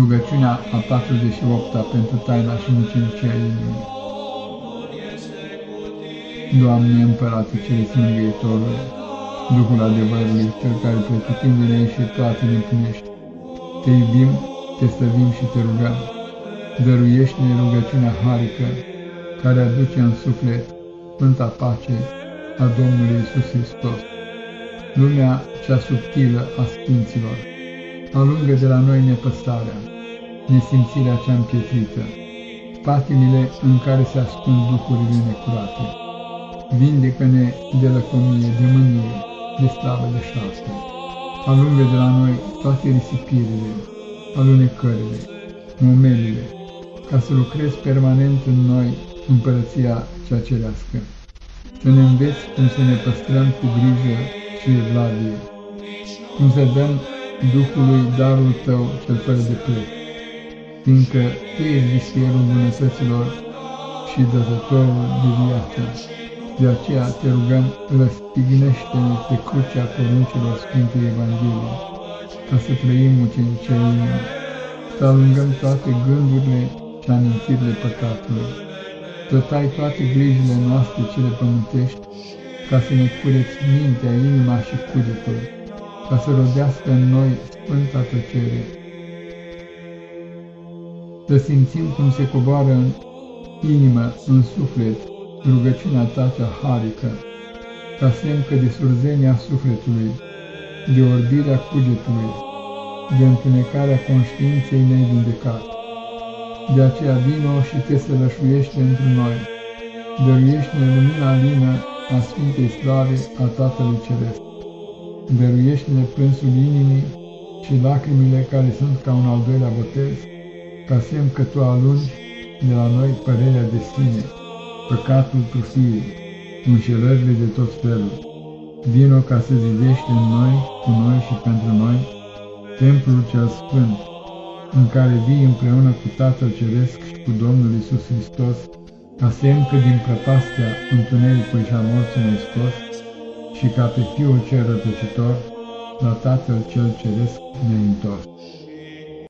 Rugăciunea a 48-a pentru taina și mucenicia inimii. Doamne, Împărate Ceresc Mângâietorul, Duhul adevărului, Cel care pretutindene și toate ne punești, Te iubim, Te stăvim și Te rugăm, dăruiește-ne rugăciunea harică, care aduce în suflet Sfânta Pace a Domnului Isus Hristos. Lumea cea subtilă a Sfinților, alungă de la noi nepăsarea, nesimțirea cea împietrită, patimile în care se ascund duhurile necurate. Vindecă-ne de lăcomie, de mânie, de slavă de șapte. Alungă de la noi toate risipirile, alunecările, momelile, ca să lucrezi permanent în noi împărăția cea cerească. Să ne înveți cum să ne păstrăm cu grijă și evlavie, cum să dăm Duhului darul tău cel fără de preț, fiindcă Tu ești visierul bunătăților și dăzătorul de viață. De aceea te rugăm, răstignește-ne pe crucea poruncilor Sfintei Evangheliei, ca să trăim ucenicia inimii, să alungăm toate gândurile și amintirile păcatului, să tai toate grijile noastre cele pământești, ca să ne cureți mintea, inima și cugetul, ca să rodească în noi sfânta tăcere. Să simțim cum se coboară în inimă, în suflet, rugăciunea ta cea harică, ca semn că de surzenia sufletului, de orbirea cugetului, de întunecarea conștiinței ne-ai vindecat. De aceea vino și te sălășuiește într noi, dăruiește-ne lumina lină a Sfintei Slave a Tatălui Ceresc dăruiește-ne plânsul inimii și lacrimile care sunt ca un al doilea botez, ca semn că Tu alungi de la noi părerea de sine, păcatul trufiei, înșelările de tot felul. Vino ca să zidești în noi, cu noi și pentru noi, templul cel sfânt, în care vii împreună cu Tatăl Ceresc și cu Domnul Isus Hristos, ca semn că din prăpastia întunericului și a morții ne scos, și ca pe Fiul cel rătăcitor, la Tatăl cel Ceresc ne-ai întors.